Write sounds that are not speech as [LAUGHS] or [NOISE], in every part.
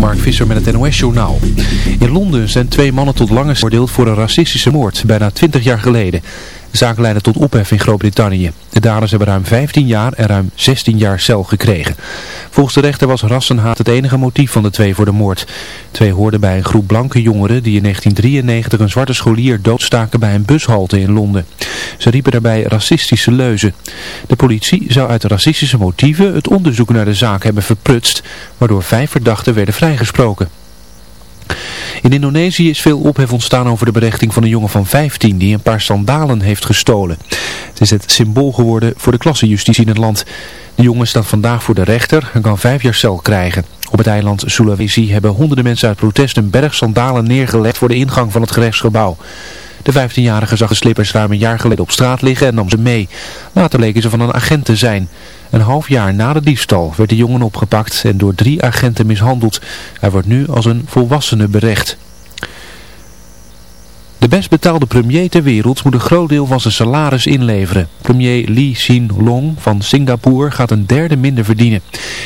Mark Visser met het NOS-journaal. In Londen zijn twee mannen tot lange veroordeeld voor een racistische moord, bijna 20 jaar geleden. De zaak leidde tot ophef in Groot-Brittannië. De daders hebben ruim 15 jaar en ruim 16 jaar cel gekregen. Volgens de rechter was rassenhaat het enige motief van de twee voor de moord. Twee hoorden bij een groep blanke jongeren die in 1993 een zwarte scholier doodstaken bij een bushalte in Londen. Ze riepen daarbij racistische leuzen. De politie zou uit racistische motieven het onderzoek naar de zaak hebben verprutst, waardoor vijf verdachten werden vrijgesproken. In Indonesië is veel ophef ontstaan over de berechting van een jongen van 15 die een paar sandalen heeft gestolen. Het is het symbool geworden voor de klassenjustitie in het land. De jongen staat vandaag voor de rechter en kan vijf jaar cel krijgen. Op het eiland Sulawesi hebben honderden mensen uit protest een berg sandalen neergelegd voor de ingang van het gerechtsgebouw. De 15-jarige zag de slippers ruim een jaar geleden op straat liggen en nam ze mee. Later leken ze van een agent te zijn. Een half jaar na de diefstal werd de jongen opgepakt en door drie agenten mishandeld. Hij wordt nu als een volwassene berecht. De best betaalde premier ter wereld moet een groot deel van zijn salaris inleveren. Premier Lee Hsien Long van Singapore gaat een derde minder verdienen.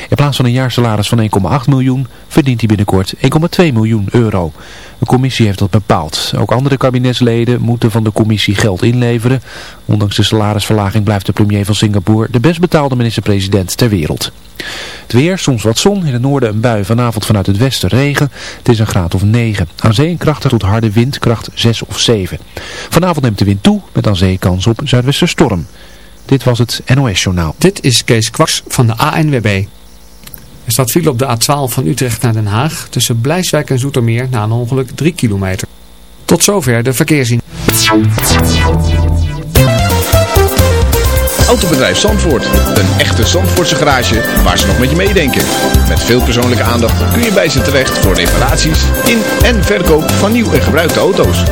In plaats van een jaarsalaris van 1,8 miljoen verdient hij binnenkort 1,2 miljoen euro. De commissie heeft dat bepaald. Ook andere kabinetsleden moeten van de commissie geld inleveren. Ondanks de salarisverlaging blijft de premier van Singapore de best betaalde minister-president ter wereld. Het weer, soms wat zon, in het noorden een bui, vanavond vanuit het westen regen. Het is een graad of 9. Aan zee een krachtig tot harde wind, kracht 6 of 7. Vanavond neemt de wind toe, met aan zee kans op zuidwesterstorm. Dit was het NOS Journaal. Dit is Kees Kwaks van de ANWB. Er staat file op de A12 van Utrecht naar Den Haag tussen Blijswijk en Zoetermeer na een ongeluk 3 kilometer. Tot zover de verkeerszien. Autobedrijf Zandvoort. Een echte Zandvoortse garage waar ze nog met je meedenken. Met veel persoonlijke aandacht kun je bij ze terecht voor reparaties in en verkoop van nieuw en gebruikte auto's.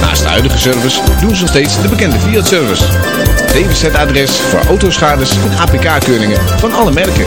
Naast de huidige service doen ze nog steeds de bekende Fiat-service. DWZ-adres voor autoschades en APK-keuringen van alle merken.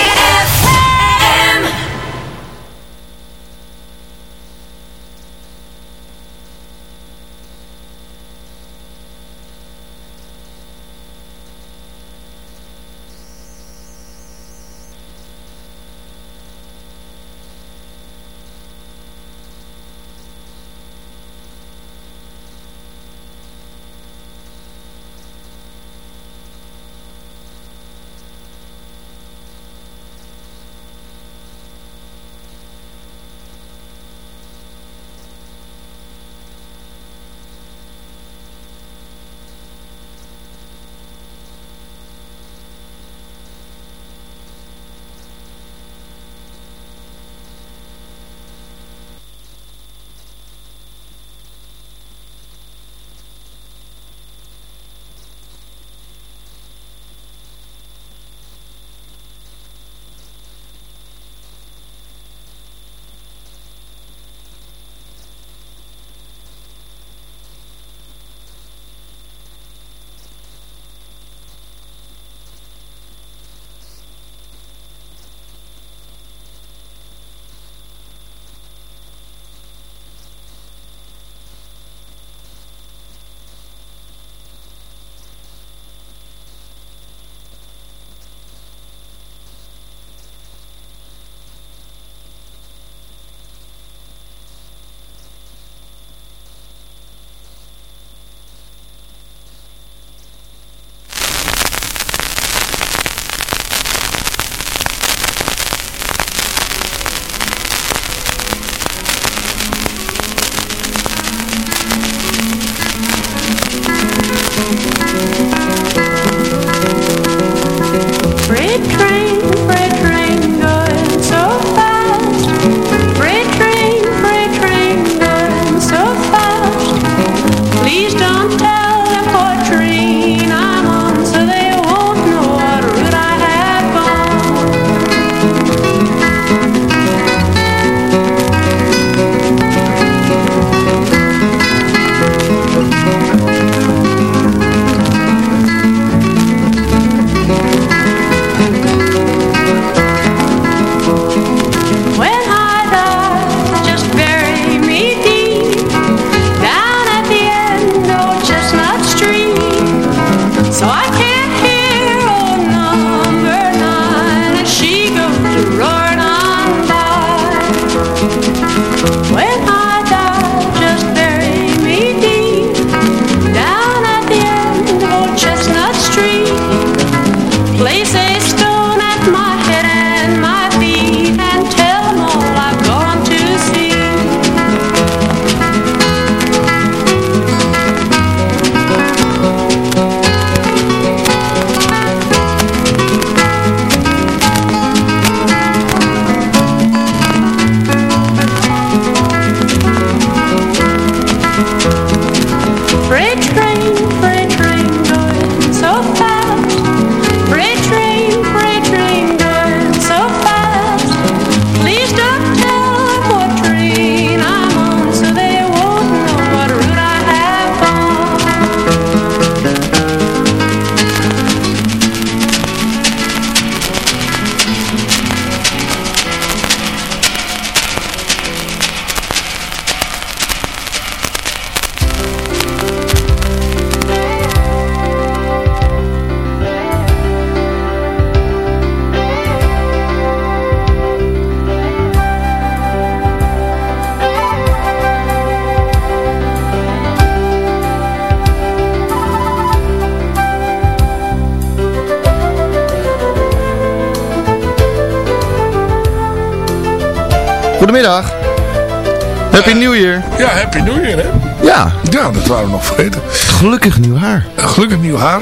Ja, Happy New Year, hè? Ja, Ja, dat waren we nog vergeten. gelukkig nieuw haar. Gelukkig nieuw haar.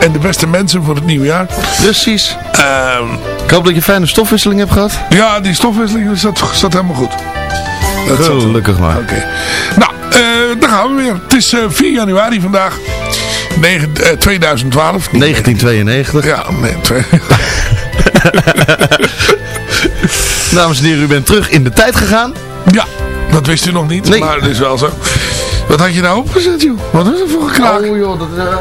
En de beste mensen voor het nieuwe jaar. Precies. Ehm, Ik hoop dat je een fijne stofwisseling hebt gehad. ja, die stofwisseling zat, zat helemaal goed. Dat zat Gelukkig maar. Oké. Nou, eh daar gaan we weer. Het is eh, 4 januari vandaag. Negen- eh, 2012. 1992. Ja, nee, [LAUGHS] Dames en heren, u bent terug in de tijd gegaan. ja, dat wist u nog niet. Nee. Maar het is wel zo. Wat had je nou opgezet, joh? Wat is er voor een kraak? Oh joh, dat... Uh...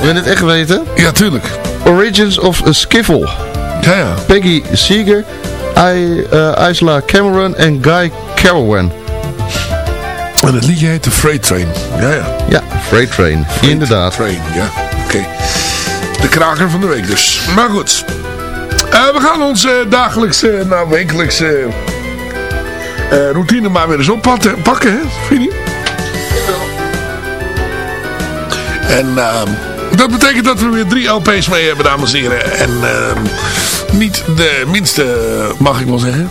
Wil je het echt weten? Ja, tuurlijk. Origins of a Skiffle. Ja, ja. Peggy Seeger, I, eh, Isla Cameron en Guy Carawan. En het liedje heet The Freight Train. Ja, ja. Ja, Freight Train. Inderdaad. Train, ja. Oké. De kraker van de week dus. Maar goed. Eh, we gaan onze dagelijkse, nou wekelijkse eh, routine maar weer eens oppakken, pakken, hè? Vind je? En ehm, dat betekent dat we weer drie LP's mee hebben, dames en heren. En ehm, niet de minste, mag ik wel zeggen.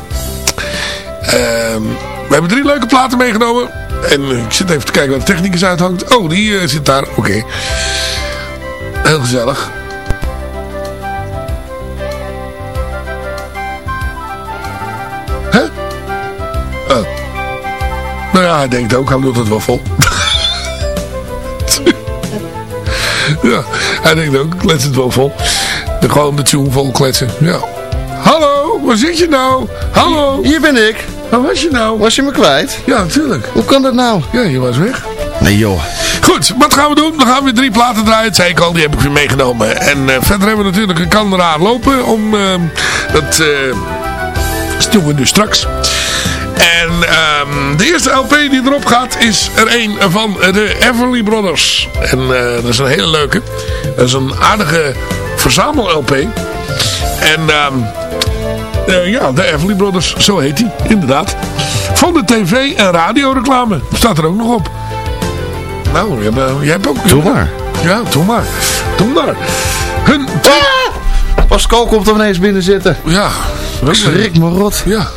Ehm, we hebben drie leuke platen meegenomen. En eh, ik zit even te kijken waar de technicus uithangt. Oh, die eh, zit daar. Oké. Heel gezellig. Nou ja, hij denkt ook, hij doet het wel vol. ja, hij denkt ook, klets het wel vol. De, gewoon de tune vol kletsen. Ja. Hallo, waar zit je nou? Hallo, Hier ben ik. waar was je nou? Was je me kwijt? Ja, natuurlijk. Hoe kan dat nou? Ja, je was weg. Nee joh. Goed, wat gaan we doen? Dan gaan we weer drie platen draaien. Dat zei ik al, die heb ik weer meegenomen. En eh, verder hebben we natuurlijk een kan eraan lopen. Om eh, dat uh, doen we nu straks. En um, de eerste LP die erop gaat is er een van de Everly Brothers. En uh, dat is een hele leuke. Dat is een aardige verzamel-LP. En um, uh, ja, de Everly Brothers, zo heet hij, inderdaad. Van de tv- en radioreclame. Staat er ook nog op. Nou, jij, jij hebt ook... Doe maar. Ja, doe maar. Doe maar. Hun... Ah! Pascal komt er ineens binnen zitten. Ja. Schrik me rot. Ja.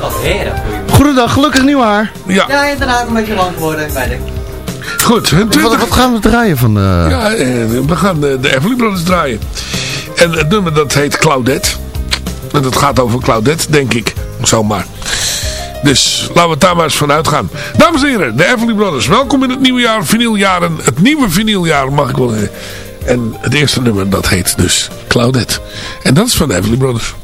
Wat heerlijk. Goedendag, gelukkig nieuw haar. Ja. Ja, inderdaad, een beetje lang geworden, weet ik. Goed. Hun 20... wat, wat, gaan we draaien van de... Ja, we gaan de, de Everly Brothers draaien. En het nummer dat heet Claudette. En dat gaat over Claudette, denk ik. Zomaar. Dus laten we het daar maar eens van uitgaan. Dames en heren, de Everly Brothers. Welkom in het nieuwe jaar, vinyljaren. Het nieuwe vinyljaar, mag ik wel zeggen. En het eerste nummer, dat heet dus Claudette. En dat is van de Everly Brothers.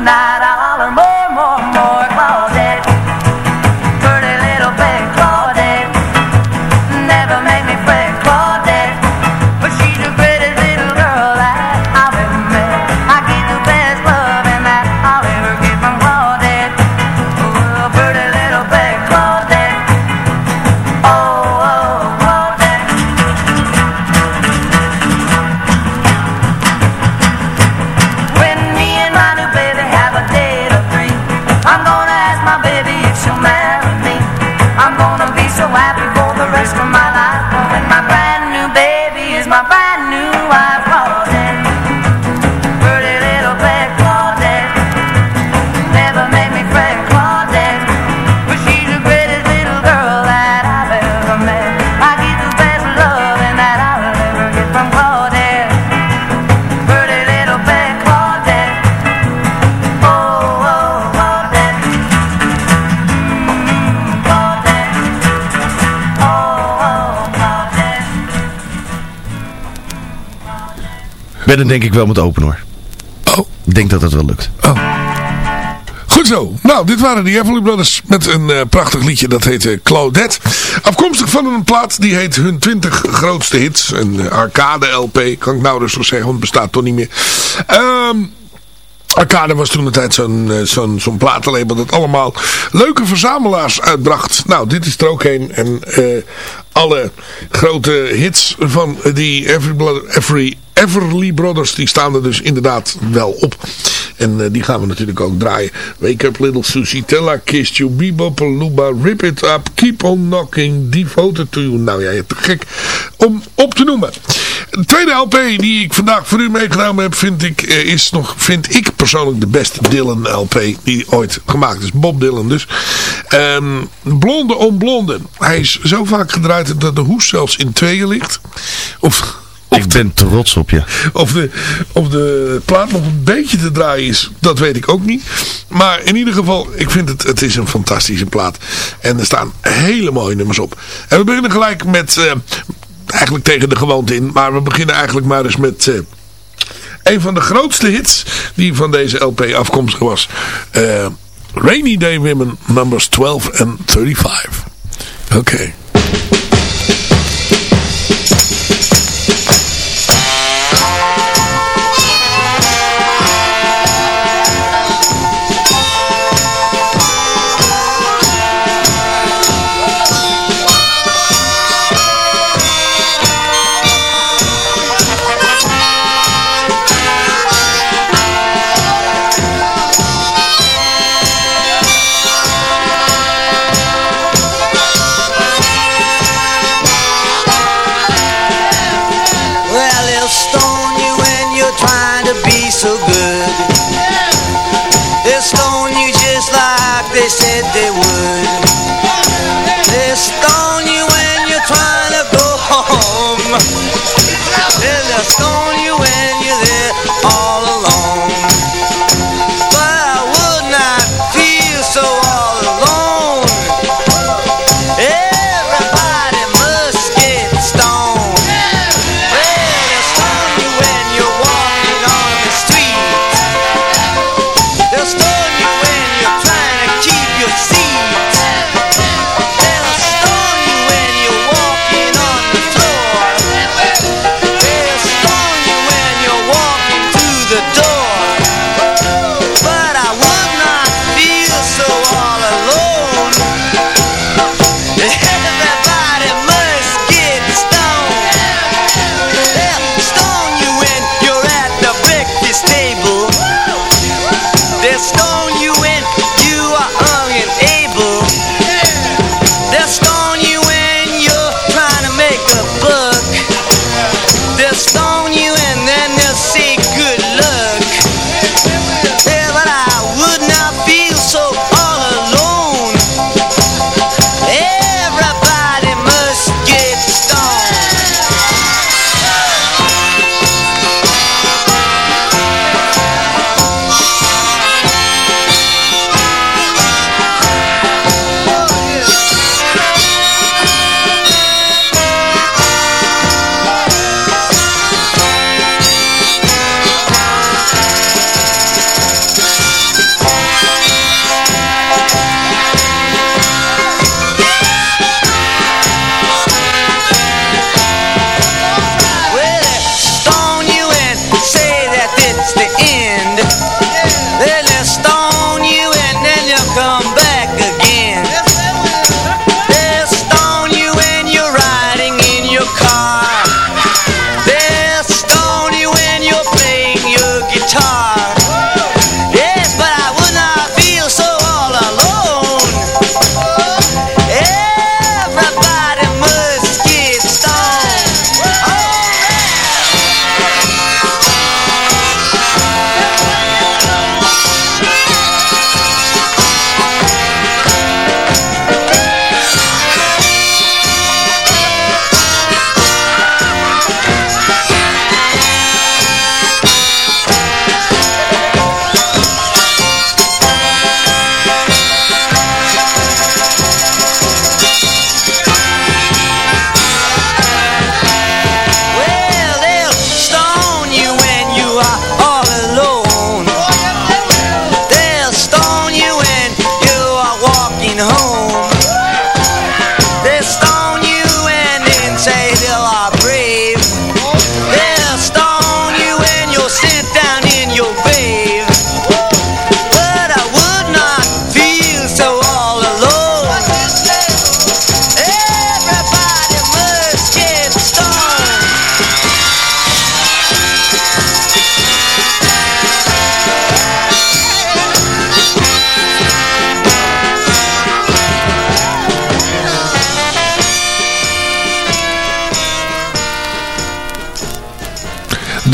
When derde denk ik wel met open hoor. Oh. Ik denk dat dat wel lukt. Goed zo. Nou, dit waren de Everly Brothers met een eh, prachtig liedje dat heette Claudette. Afkomstig van een plaat die heet hun 20 grootste hits. Een eh, arcade LP, kan ik nou rustig zeggen, want het bestaat toch niet meer. Ehm... Arcade was toen de tijd zo'n eh, zo'n zo'n platenlabel dat allemaal leuke verzamelaars uitbracht. Nou, dit is er ook een. En eh, alle grote hits van die Every, Every, Everly Brothers, die staan er dus inderdaad wel op. En eh, die gaan we natuurlijk ook draaien. Wake Up Little Susie, Tella Kissed You, Bebop Luba, Rip It Up, Keep On Knocking, Devoted To You. Nou ja, te gek om op te noemen. De tweede LP die ik vandaag voor u meegenomen heb, vind ik, eh, is nog, vind ik persoonlijk de beste Dylan LP die ooit gemaakt is. Bob Dylan dus. Ehm, Blonde om Blonde. Hij is zo vaak gedraaid dat de hoes zelfs in tweeën ligt. Of... Ik ben trots op je. Of de, of de plaat nog een beetje te draaien is, dat weet ik ook niet. Maar in ieder geval, ik vind het, het is een fantastische plaat. En er staan hele mooie nummers op. En we beginnen gelijk met, eh, eigenlijk tegen de gewoonte in. Maar we beginnen eigenlijk maar eens met eh, een van de grootste hits die van deze LP afkomstig was. Eh, Rainy Day Women numbers 12 en 35. Oké.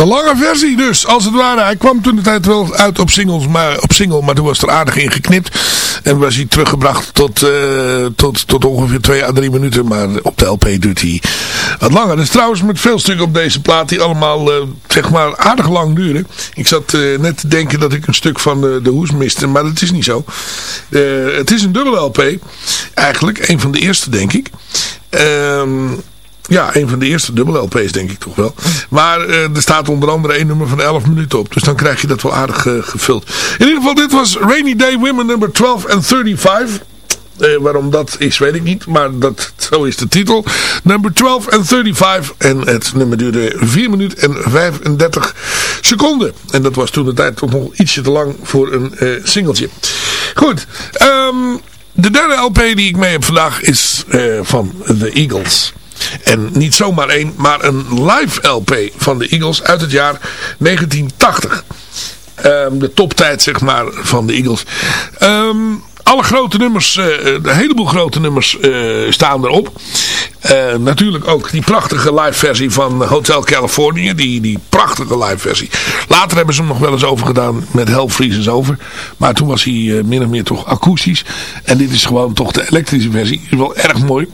Lange versie dus, als het ware. Hij kwam toen de tijd wel uit op, singles, maar, op single, maar toen was er aardig in geknipt. En was hij teruggebracht tot, uh, tot, tot ongeveer 2 à 3 minuten. Maar op de LP duurt hij wat langer. Dus trouwens met veel stukken op deze plaat die allemaal uh, zeg maar aardig lang duren. Ik zat uh, net te denken dat ik een stuk van de, hoes miste, maar dat is niet zo. het is een dubbele LP. Eigenlijk, een van de eerste denk ik. Ehm... Ja, een van de eerste dubbele LP's denk ik toch wel. Maar uh, er staat onder andere één nummer van 11 minuten op. Dus dan krijg je dat wel aardig uh, gevuld. In ieder geval, dit was Rainy Day Women nummer 12 en 35. Uh, waarom dat is, weet ik niet. Maar dat, zo is de titel. Nummer 12 en 35. En het nummer duurde 4 minuten en 35 seconden. En dat was toen de tijd toch nog ietsje te lang voor een singeltje. Goed. Um, de derde LP die ik mee heb vandaag is van The Eagles. En niet zomaar één, maar een live LP van de Eagles uit het jaar 1980. Um, de toptijd zeg maar van de Eagles. Um, alle grote nummers, uh, een heleboel grote nummers uh, staan erop. Uh, natuurlijk ook die prachtige live versie van Hotel California. Die, die prachtige live versie. Later hebben ze hem nog wel eens overgedaan met Hell Freezes Over. Maar toen was hij min of meer toch akoestisch. En dit is gewoon toch de elektrische versie. Is wel erg mooi.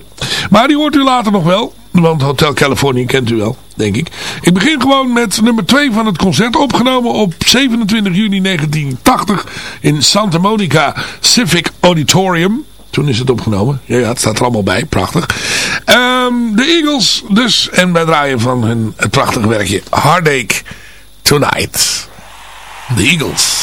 Maar die hoort u later nog wel. Want Hotel California kent u wel, denk ik. Ik begin gewoon met nummer 2 van het concert. Opgenomen op 27 juni 1980 in Santa Monica Civic Auditorium. Toen is het opgenomen. Ja, ja het staat er allemaal bij. Prachtig. Um, de Eagles dus. En wij draaien van hun het prachtige werkje Heartache Tonight. De Eagles.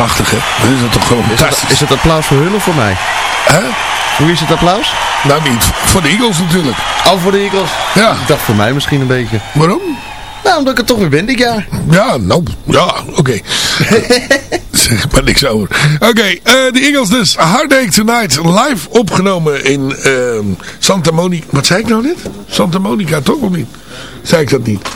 Prachtig, hè? Dat is dat toch gewoon Is fantastisch. het, is het applaus voor hun of voor mij? Hè? Hoe is het applaus? Nou, niet. Voor de Eagles natuurlijk. Oh, voor de Eagles. Ja. Ik dacht voor mij misschien een beetje. Waarom? Nou, omdat ik het toch weer ben dit jaar. Ja, nou, ja, oké. [LAUGHS] zeg maar niks over. Oké, eh, de Eagles dus. Hard Day Tonight live opgenomen in ehm, Santa Monica. Wat zei ik nou net? Santa Monica, toch of niet? Zei ik dat niet?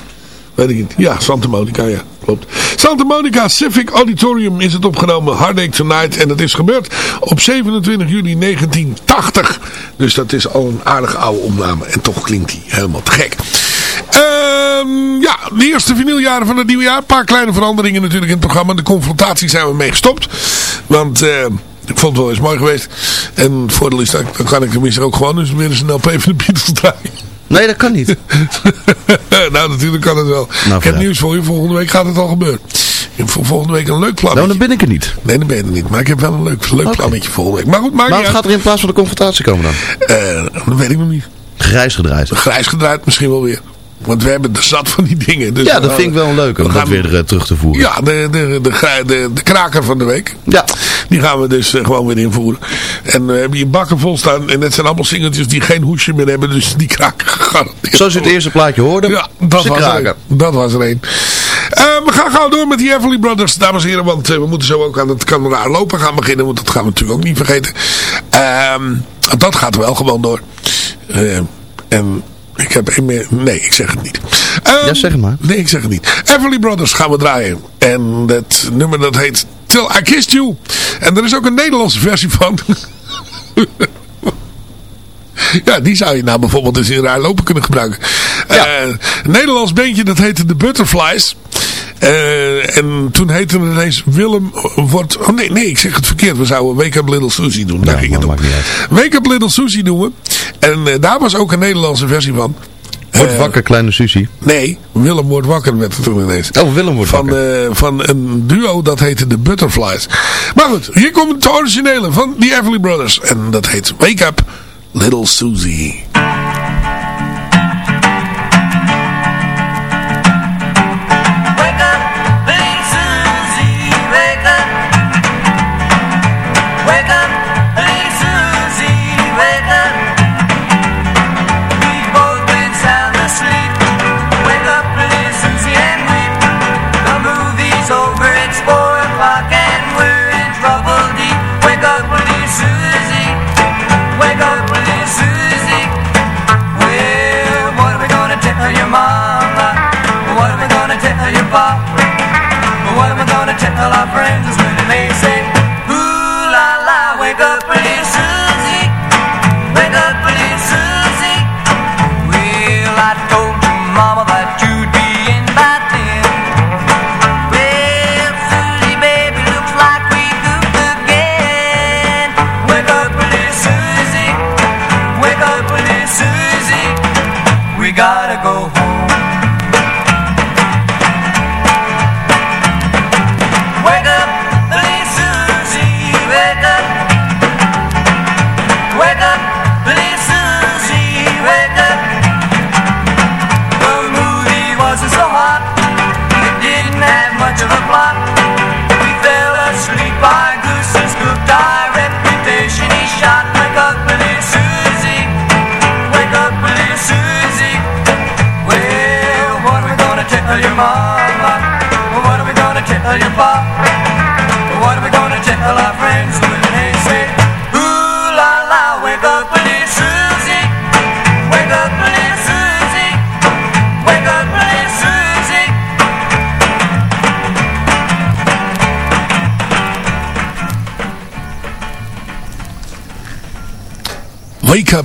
Weet ik niet. Ja, Santa Monica, ja. Klopt. Santa Monica Civic Auditorium is het opgenomen. Day Tonight. En dat is gebeurd op 27 juli 1980. Dus dat is al een aardige oude opname. En toch klinkt die helemaal te gek. Ehm, ja, de eerste vinyljaren van het nieuwe jaar. Een paar kleine veranderingen natuurlijk in het programma. De confrontatie zijn we mee gestopt. Want eh, ik vond het wel eens mooi geweest. En het voordeel is dat dan kan ik tenminste ook gewoon eens weer eens een LP van de Beatles draaien. Nee, dat kan niet. [LAUGHS] nou, natuurlijk kan het wel. ik heb nieuws voor je. Volgende week gaat het al gebeuren. Voor volgende week een leuk plan. Nou, dan ben ik er niet. Nee, dan ben je er niet. Maar ik heb wel een leuk, leuk Oké. plannetje volgende week. Maar goed, maakt Maar wat gaat er in plaats van de confrontatie komen dan? Eh, dat weet ik nog niet. Grijs gedraaid. Grijs gedraaid misschien wel weer. Want we hebben er zat van die dingen. Dus Ja, dat vind ik wel een leuke om we dat weer eh, terug te voeren. Ja, de, de, de, de, de kraker van de week. Ja. Die gaan we dus eh, gewoon weer invoeren. En we hebben hier bakken vol staan. En het zijn allemaal singeltjes die geen hoesje meer hebben. Dus die kraken [LAUGHS] gegarandeerd. Zoals je het eerste plaatje hoorde. Ja, dat was, er kraken. een. dat was er een. Eh, we gaan gauw door met die Everly Brothers, dames en heren. Want we moeten zo ook aan het Canada lopen gaan beginnen. Want dat gaan we natuurlijk ook niet vergeten. Ehm, dat gaat wel gewoon door. Eh, en ik heb één meer... Nee, ik zeg het niet. Ehm, Ja, zeg het maar. Nee, ik zeg het niet. Everly Brothers gaan we draaien. En dat nummer dat heet Till I Kissed You. En er is ook een Nederlandse versie van. [LAUGHS] Ja, die zou je nou bijvoorbeeld eens in raar lopen kunnen gebruiken. Eh, een Nederlands beentje, dat heette The Butterflies. Eh, en toen heette het ineens Willem wordt... Oh nee, nee, ik zeg het verkeerd. We zouden Wake Up Little Susie doen. Daar Ja, ging het om. Wake Up Little Susie doen we. En eh, daar was ook een Nederlandse versie van. Wordt Eh, wakker, kleine Susie. Nee, Willem wordt wakker werd het toen ineens. Oh, Willem wordt Van, wakker. eh, van een duo dat heette The Butterflies. Maar goed, hier komt het originele van The Everly Brothers. En dat heet Wake Up Little Susie. Wake up, am I gonna tell our friends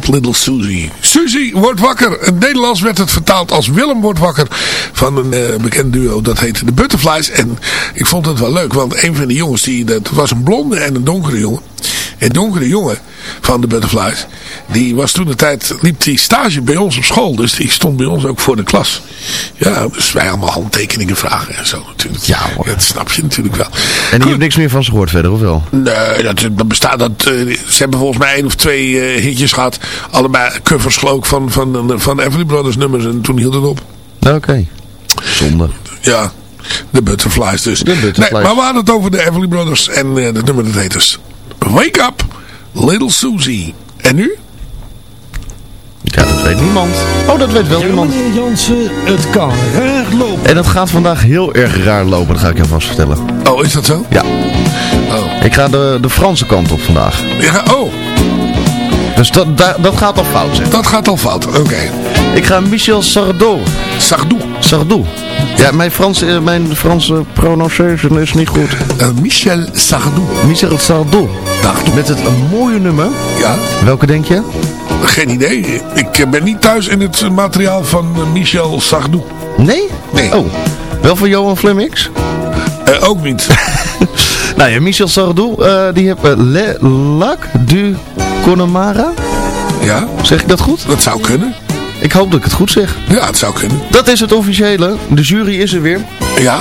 little Susie. Susie wordt wakker. In het Nederlands werd het vertaald als Willem wordt wakker. Van een eh, bekend duo. Dat heette de Butterflies. En ik vond het wel leuk. Want een van de jongens. Die, dat was een blonde en een donkere jongen. Een donkere jongen van de Butterflies. Die was toen de tijd. Liep die stage bij ons op school. Dus die stond bij ons ook voor de klas. Ja, dus wij allemaal handtekeningen vragen en zo natuurlijk. Ja, hoor. Dat snap je natuurlijk wel. En je hebt niks meer van ze gehoord verder, of wel? Nee, dat, dat bestaat. Dat, eh, ze hebben volgens mij één of twee eh, hitjes gehad. Allebei covers geloof ik van, van, van Everly Brothers nummers. En toen hield het op. Oké. Zonde. Ja. De Butterflies dus. De Butterflies. Nee, maar we hadden het over de Everly Brothers en eh het nummer dat heet dus Wake Up, Little Susie. En nu? Ja, dat weet niemand. Oh, dat weet wel iemand. Meneer Jansen, het kan raar lopen. En het gaat vandaag heel erg raar lopen, dat ga ik je vast vertellen. Oh, is dat zo? Ja. Oh. Ik ga de, de Franse kant op vandaag. Ja, oh, Dus dat, da- dat gaat al fout zijn. dat gaat al fout. Oké. Ik ga Michel Sardou. Sardou. Sardou. Ja, mijn Franse, eh, mijn Franse pronunciation is niet goed. Eh, Michel Sardou. Michel Sardou. Sardou. Met het een mooie nummer. Ja, Welke denk je? Geen idee. Ik eh, ben niet thuis in het materiaal van eh, Michel Sardou. Nee? Nee. Oh. Wel van Johan Flemix? Eh, ook niet. [LAUGHS] Nou ja, Michel Sardou, eh, die heeft eh, Le Lac du Connemara. Ja, Zeg ik dat goed? dat zou kunnen. Ik hoop dat ik het goed zeg. Ja, het zou kunnen. Dat is het officiële. De jury is er weer. Ja,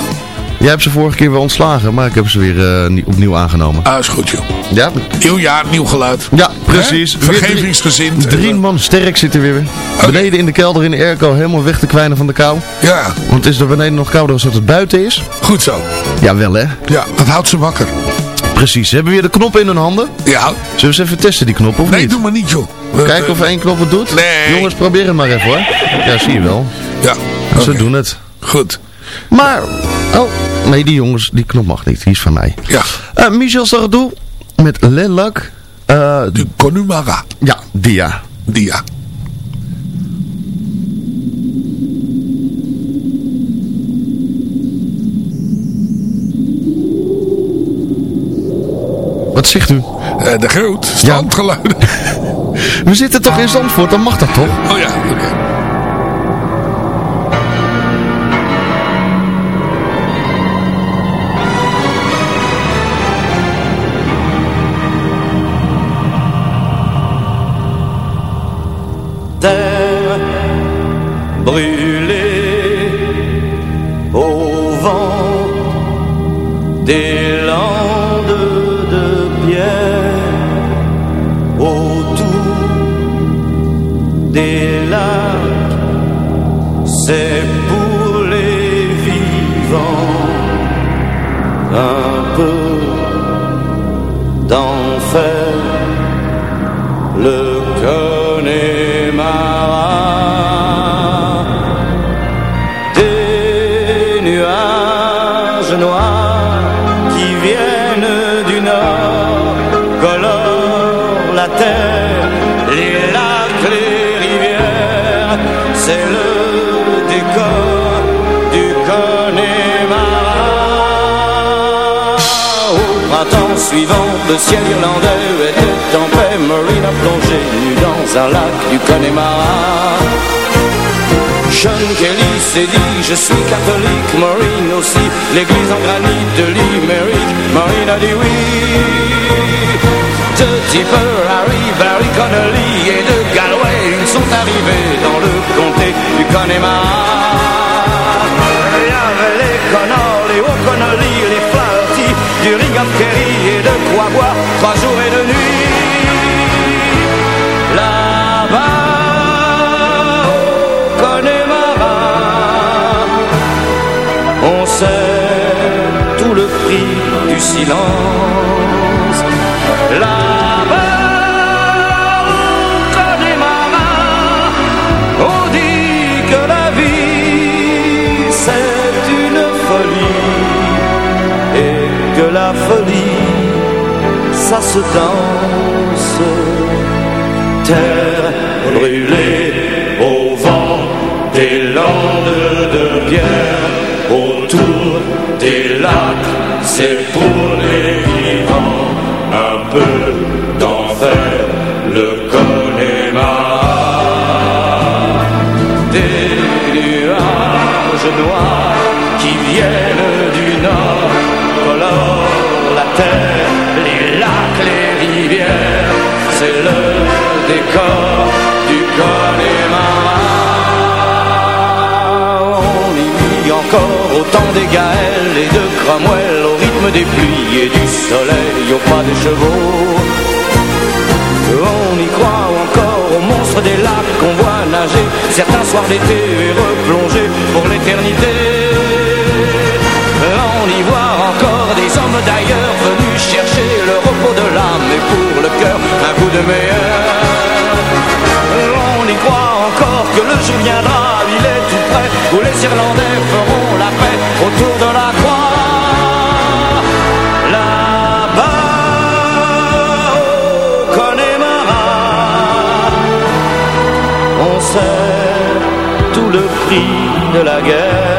Jij hebt ze vorige keer weer ontslagen, maar ik heb ze weer eh, nie- opnieuw aangenomen. ah, is goed joh. Ja, Nieuw jaar, nieuw geluid. ja precies. Hè? Vergevingsgezind. Drie, man sterk zitten weer. Beneden in de kelder in de airco helemaal weg te kwijnen van de kou. Ja, Want het is er beneden nog kouder als dat het buiten is. goed zo. Ja, wel hè. Ja, dat houdt ze wakker. Precies. Ze hebben weer de knoppen in hun handen. Ja, Zullen we eens even testen die knop of nee, niet? doe maar niet joh. Kijken of één knop het doet. Nee. Jongens, probeer het maar even hoor. Ja, zie je wel. Ja, Ze doen het. Goed. Maar, oh, nee, die jongens, die knop mag niet. Die is van mij. Ja, Eh, Michel Sardou met Lelak. Eh de Conumara. ja, Dia. Dia. Wat zegt u? Eh, de groot, standgeluiden. [LAUGHS] We zitten toch in Zandvoort, dan mag dat toch? Oh ja, brûlée au vent des landes de pierre autour des lacs. C'est pour les vivants un peu d'enfer c'est le décor du Connemara au printemps suivant, le ciel irlandais était en paix. Marine a plongé nu dans un lac du Connemara. Sean Kelly s'est dit, je suis catholique, Maureen aussi, l'église en granit de Limerick, Maureen a dit oui. De Tipper, Harry, Barry Connolly et de Galway, ils sont arrivés dans le comté du Connemara. Il y avait les Connors, les O'Connolly, les Flaherty, du Ringham Kerry et de boire trois jours et deux nuits. Là-bas, au Connemara, on sait tout le prix du silence. Là-bas, ça se danse. Terre brûlée au vent des landes de pierre autour des lacs, c'est pour les vivants. Un peu d'enfer, le Connemara des nuages noirs qui viennent les lacs, les rivières, c'est le décor du Connemara. On y vit encore au temps des Gaëls et de Cromwell, au rythme des pluies et du soleil, au pas des chevaux. On y croit encore aux monstres des lacs qu'on voit nager certains soirs d'été et replonger pour l'éternité. un coup de meilleur. On y croit encore que le jour viendra, il est tout près, où les Irlandais feront la paix autour de la croix. Là-bas, au Connemara, on sait tout le prix de la guerre.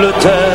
le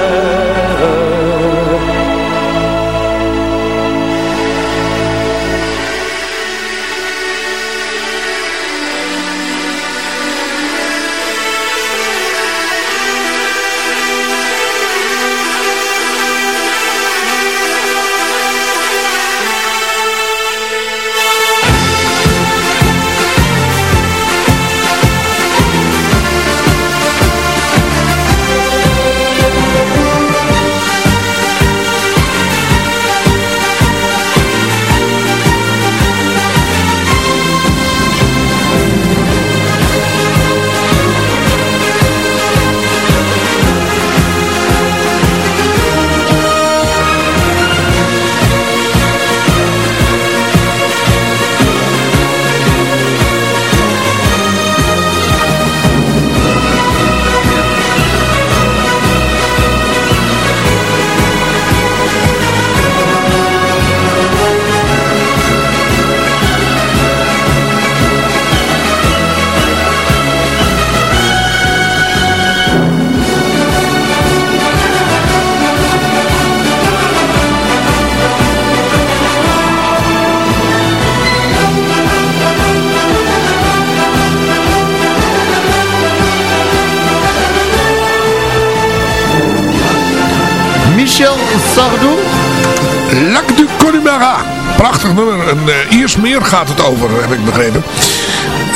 gaat het over, heb ik begrepen.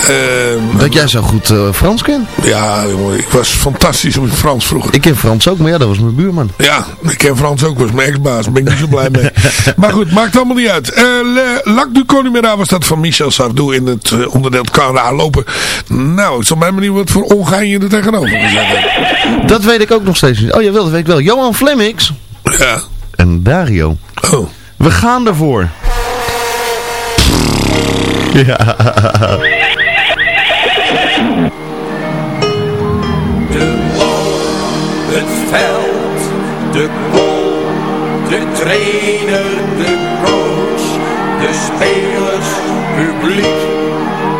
Uh, Dat jij zo goed uh, Frans kent. Ja, jongen, ik was fantastisch op Frans vroeger. Ik ken Frans ook, maar ja, dat was mijn buurman. Ja, ik ken Frans ook, was mijn ex-baas. Daar ben ik niet zo blij mee. [LAUGHS] maar goed, maakt allemaal niet uit. Uh, Lac du Connemara was dat van Michel Sardou in het uh, onderdeel Canada lopen. Nou, ik zal mij niet wat voor ongein je er tegenover. Dat weet ik ook nog steeds niet. Oh jawel, dat weet ik wel. Johan Flemmix. Ja. En Dario. Oh. We gaan ervoor. Ja. De bal, het veld, de goal, de trainer, de coach, de spelers, publiek.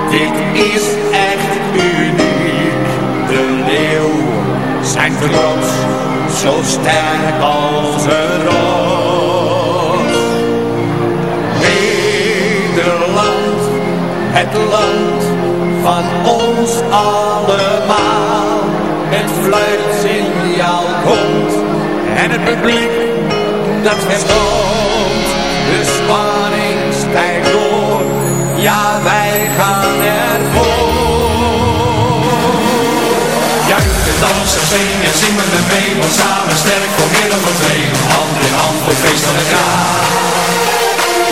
Dit is echt uniek. De leeuw, zijn trots, zo sterk als een rots. Het land van ons allemaal. Het fluitsignaal komt en het publiek dat verstoomt. De spanning stijgt door, ja wij gaan ervoor. Juichen, dansen, zingen, zingen we mee, want samen sterk voor meer dan twee. Hand in hand voor feest jaar.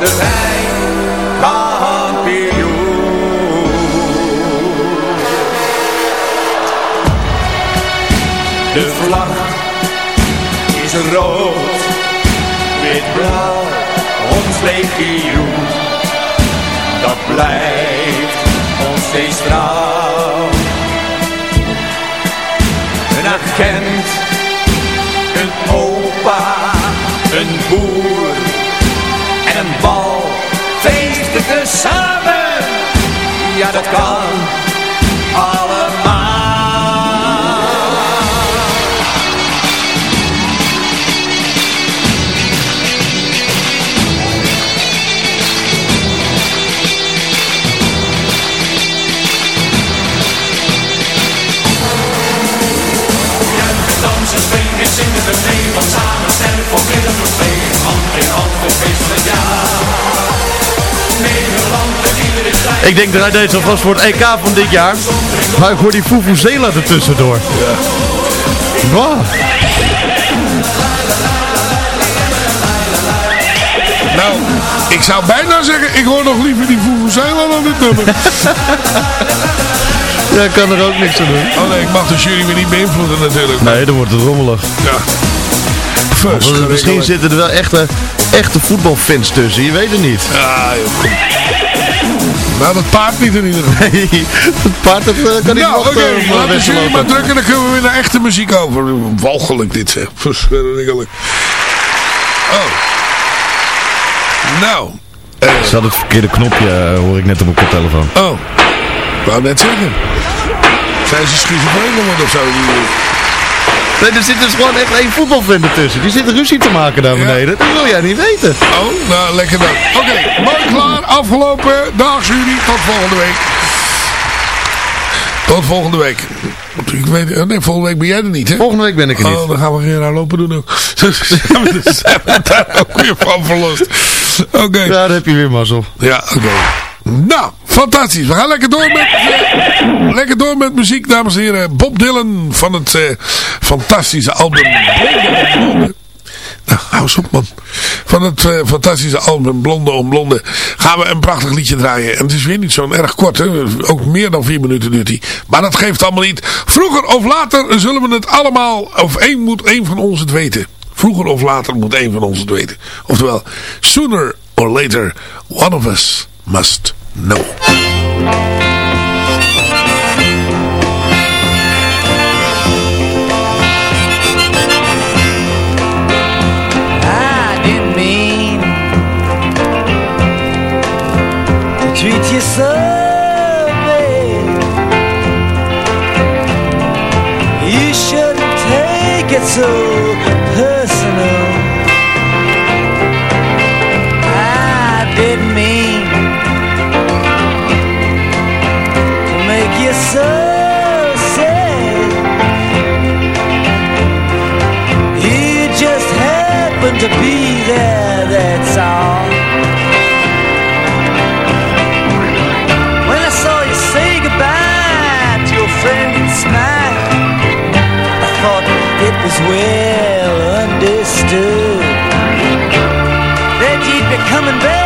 Worden wij kampioen. De vlag is rood, wit-blauw, ons legioen. Dat blijft ons steeds trouw. Een agent, een opa, een boer en bal. Feesten samen, ja dat kan allemaal. Juichen, dansen, springen, zingen, bewegen, samen sterk voor kinderen, ik denk dat hij deze alvast voor het EK van dit jaar. Maar ik hoor die Vuvuzela er tussendoor. Wow. Nou, ik zou bijna zeggen, ik hoor nog liever die Vuvuzela dan dit nummer. Ja, ik kan er ook niks aan doen. Oh nee, ik mag de jury weer niet beïnvloeden natuurlijk. Nee, dan wordt het rommelig. Ja. Want Misschien zitten er wel echte, echte voetbalfans tussen, je weet het niet. Ja. Nou, dat paard niet in ieder geval. Nee, het paard dat, eh, kan niet Nou, oké, wachten om, eh, te jury maar drukken, dan kunnen we weer naar echte muziek over. Walgelijk dit zeg, verschrikkelijk. Oh. Nou. eh, Ze had het verkeerde knopje, hoor ik net op mijn koptelefoon. oh. Ik wou net zeggen. Zijn ze schizofreen geworden of zo? Nee, er zit dus gewoon echt één voetbalfan ertussen. Die zit ruzie te maken daar Ja. beneden. Dat wil jij niet weten. Oh, nou lekker dan. Oké, mooi klaar, afgelopen. Dag jury, tot volgende week. Tot volgende week. Ik weet, oh nee, volgende week ben jij er niet, hè? Volgende week ben ik er niet. Oh, dan gaan we geen raar lopen doen ook. [LAUGHS] Zijn we daar ook weer van verlost. Oké. Ja, daar heb je weer mazzel. Ja, oké. Nou, fantastisch. We gaan lekker door met, lekker door met muziek, dames en heren. Bob Dylan van het eh, fantastische album Blonde. Nou, hou eens op man. Van het eh, fantastische album Blonde om Blonde gaan we een prachtig liedje draaien. En het is weer niet zo'n erg kort. Hè? Ook meer dan vier minuten duurt hij. Maar dat geeft allemaal niet. Vroeger of later zullen we het allemaal, of één moet één van ons het weten. Vroeger of later moet één van ons het weten. Oftewel, sooner or later, one of us must know. Understood that you'd be coming back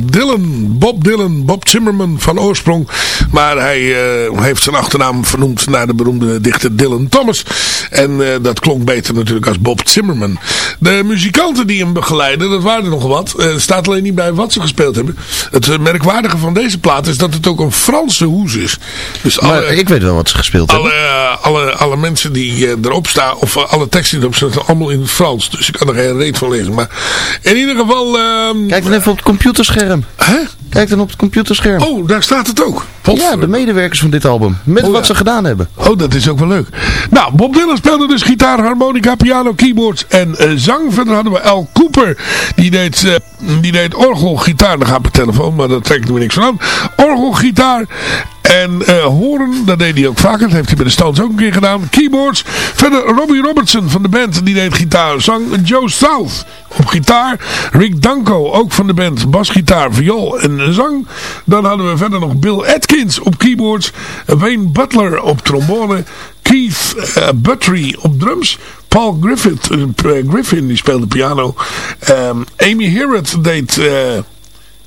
Dylan, Bob Dylan, Bob Zimmerman van oorsprong. Maar hij eh, heeft zijn achternaam vernoemd naar de beroemde dichter Dylan Thomas. En eh, dat klonk beter natuurlijk als Bob Zimmerman. De muzikanten die hem begeleiden, dat waren er nogal wat. Eh, Er staat alleen niet bij wat ze gespeeld hebben. Het eh, merkwaardige van deze plaat is dat het ook een Franse hoes is. Dus alle, Maar ik weet wel wat ze gespeeld alle, hebben. eh, alle, alle mensen die erop staan, of alle teksten die erop staan, zijn allemaal in het Frans. Dus ik kan er geen reet van lezen. Maar in ieder geval... ehm, Kijk dan even op het computerscherm. Hè? Kijk dan op het computerscherm. Oh, daar staat het ook. ja, de medewerkers van dit album. Met Oh, wat ja. ze gedaan hebben. Oh, dat is ook wel leuk. Nou, Bob Dylan speelde dus gitaar, harmonica, piano, keyboards en eh, zang. Verder hadden we Al Cooper. Die deed, eh, die deed orgel, gitaar. Dan gaat mijn telefoon, maar daar trekt er niks van aan. Orgel, gitaar en eh horen. Dat deed hij ook vaker. Dat heeft hij bij de Stones ook een keer gedaan. Keyboards. Verder Robbie Robertson van de band. Die deed gitaar, zang. Joe South op gitaar. Rick Danko, ook van de band. Basgitaar, viool en zang. Dan hadden we verder nog Bill Atkins op keyboards. Wayne Butler op trombone. Keith eh, Buttery op drums. Paul Griffith, eh, Griffin die speelde piano. Ehm, Amy Herrod deed...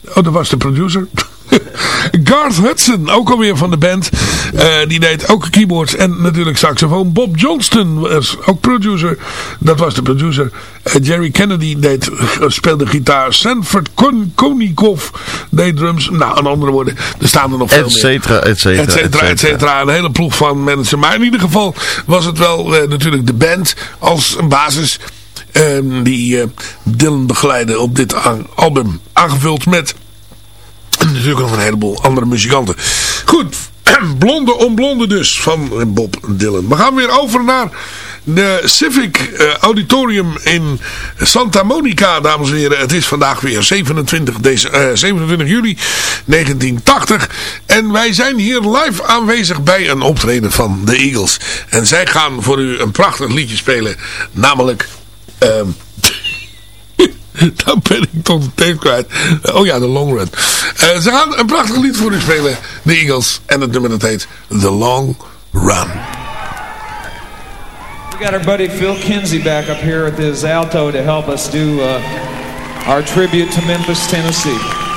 oh, dat was de producer. [LAUGHS] Garth Hudson, ook alweer van de band. Eh, die deed ook keyboards en natuurlijk saxofoon. Bob Johnston was ook producer. Dat was de producer. Eh, Jerry Kennedy deed, eh, speelde gitaar. Sanford Kon Konikov deed drums. Nou, in andere woorden, er staan er nog veel Et cetera, et cetera, et cetera, et et cetera. Een hele ploeg van mensen. Maar in ieder geval was het wel natuurlijk de band als een basis... ehm, die eh, Dylan begeleidde op dit album. Aangevuld met natuurlijk nog een heleboel andere muzikanten. Goed, [CLEARS THROAT] Blonde om Blonde dus van Bob Dylan. We gaan weer over naar de Civic eh, Auditorium in Santa Monica, dames en heren. Het is vandaag weer 27, deze, eh, 27 juli 1980. En wij zijn hier live aanwezig bij een optreden van de Eagles. En zij gaan voor u een prachtig liedje spelen. Namelijk... ehm [LAUGHS] dan ben ik tot de tape kwijt. Oh ja, de long run. Eh, ze gaan een prachtig lied voor u spelen. De Eagles. En het nummer dat heet The Long Run. We got our buddy Phil Kinsey back up here at his alto to help us do uh, our tribute to Memphis, Tennessee.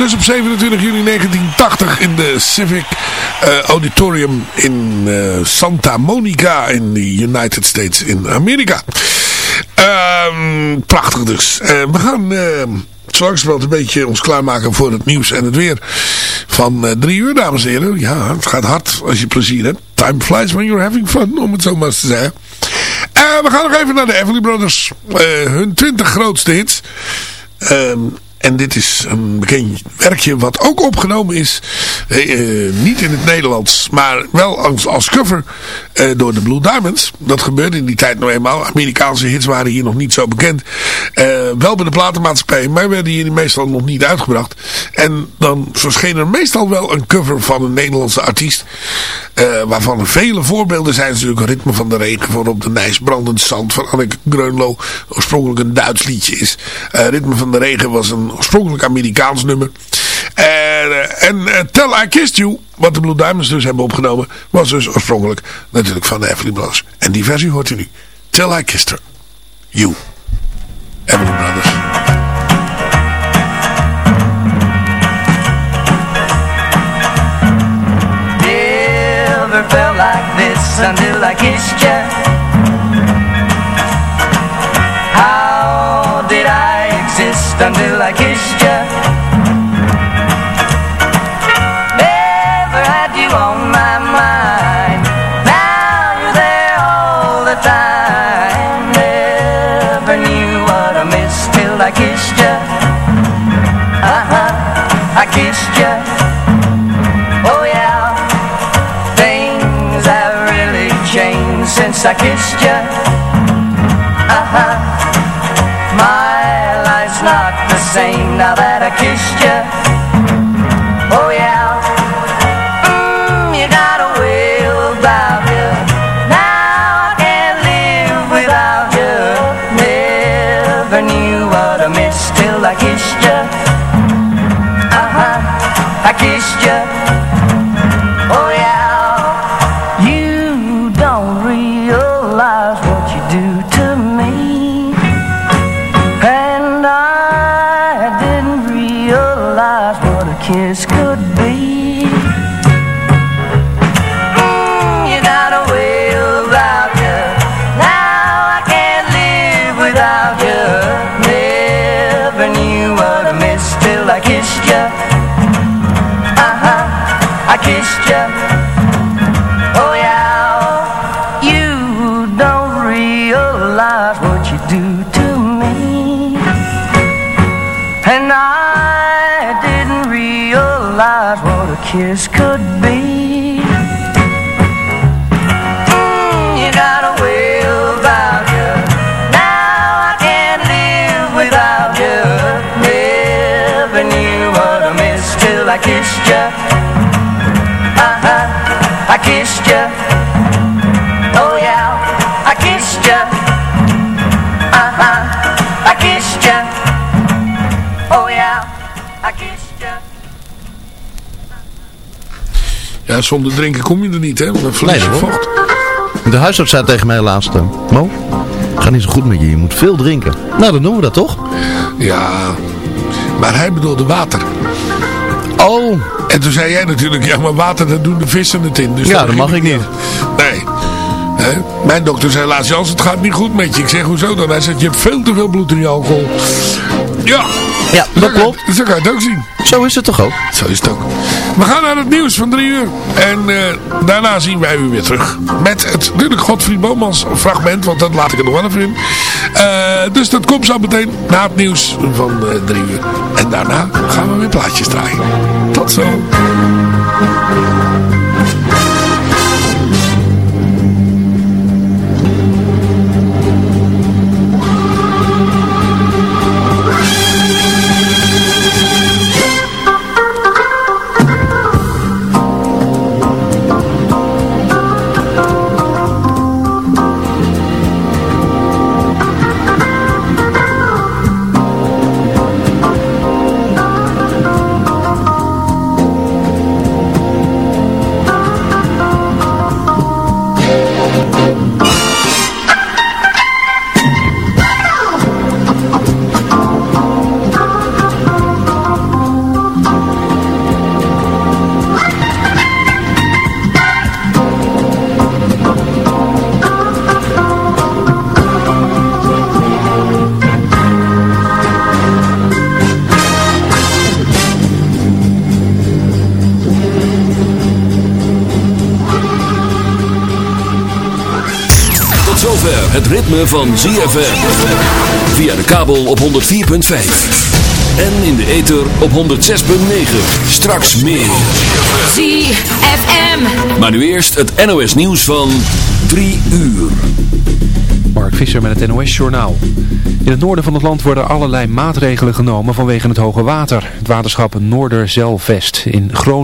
Dus op 27 juni 1980 in de Civic eh, Auditorium in eh, Santa Monica in de United States in Amerika. Ehm, prachtig dus. Eh, we gaan straks wel een beetje ons klaarmaken voor het nieuws en het weer van drie uur, dames en heren. Ja, het gaat hard als je plezier hebt. Time flies when you're having fun, om het zo maar eens te zeggen. We gaan nog even naar de Everly Brothers. hun 20 grootste hits. Ehm, en dit is een bekend werkje wat ook opgenomen is. Eh, eh, niet in het Nederlands, maar wel als, cover eh, door de Blue Diamonds. Dat gebeurde in die tijd nog eenmaal. Amerikaanse hits waren hier nog niet zo bekend. wel bij de platenmaatschappij, maar werden hier meestal nog niet uitgebracht. En dan verscheen er meestal wel een cover van een Nederlandse artiest. waarvan er vele voorbeelden zijn. Natuurlijk Ritme van de Regen van Op de Nijs, Brandend Zand van Anneke Greunlo. Oorspronkelijk een Duits liedje is. Ritme van de Regen was een oorspronkelijk Amerikaans nummer. En, en uh, Tell I Kissed You, wat de Blue Diamonds dus hebben opgenomen, was dus oorspronkelijk natuurlijk van de Everly Brothers. En die versie hoort u nu. Tell I Kissed Her. You. Everly Brothers. Never felt like this. Since I kissed you. Uh huh, my life's not the same now that I kissed you. Ja, zonder drinken kom je er niet, hè? Want dan verlies je Nee, vocht. De huisarts zei tegen mij laatst, eh, Mo, gaat niet zo goed met je, je moet veel drinken. Nou, dan doen we dat toch? Ja, maar hij bedoelde water. Oh. En toen zei jij natuurlijk, ja, maar water, daar doen de vissen het in. Dus Ja, dat mag ik het Nee. Mijn dokter zei laatst, Jans, het gaat niet goed met je. Ik zeg, hoezo dan? Hij zegt, je hebt veel te veel bloed in je alcohol. Ja. Ja, dat klopt. Zo kan je het ook zien. Zo is het toch ook? Zo is het ook. We gaan naar het nieuws van drie uur. En eh, daarna zien wij u weer terug. Met het natuurlijk Godfried Bomans fragment. Want dat laat ik er nog wel even in. Eh, dus dat komt zo meteen na het nieuws van eh, drie uur. En daarna gaan we weer plaatjes draaien. Tot zo. Ritme van ZFM. Via de kabel op 104.5. En in de ether op 106.9. Straks meer. ZFM. Maar nu eerst het NOS nieuws van 3 uur. Mark Visser met het NOS Journaal. In het noorden van het land worden allerlei maatregelen genomen vanwege het hoge water. Het waterschap Noorderzeilvest in Groningen.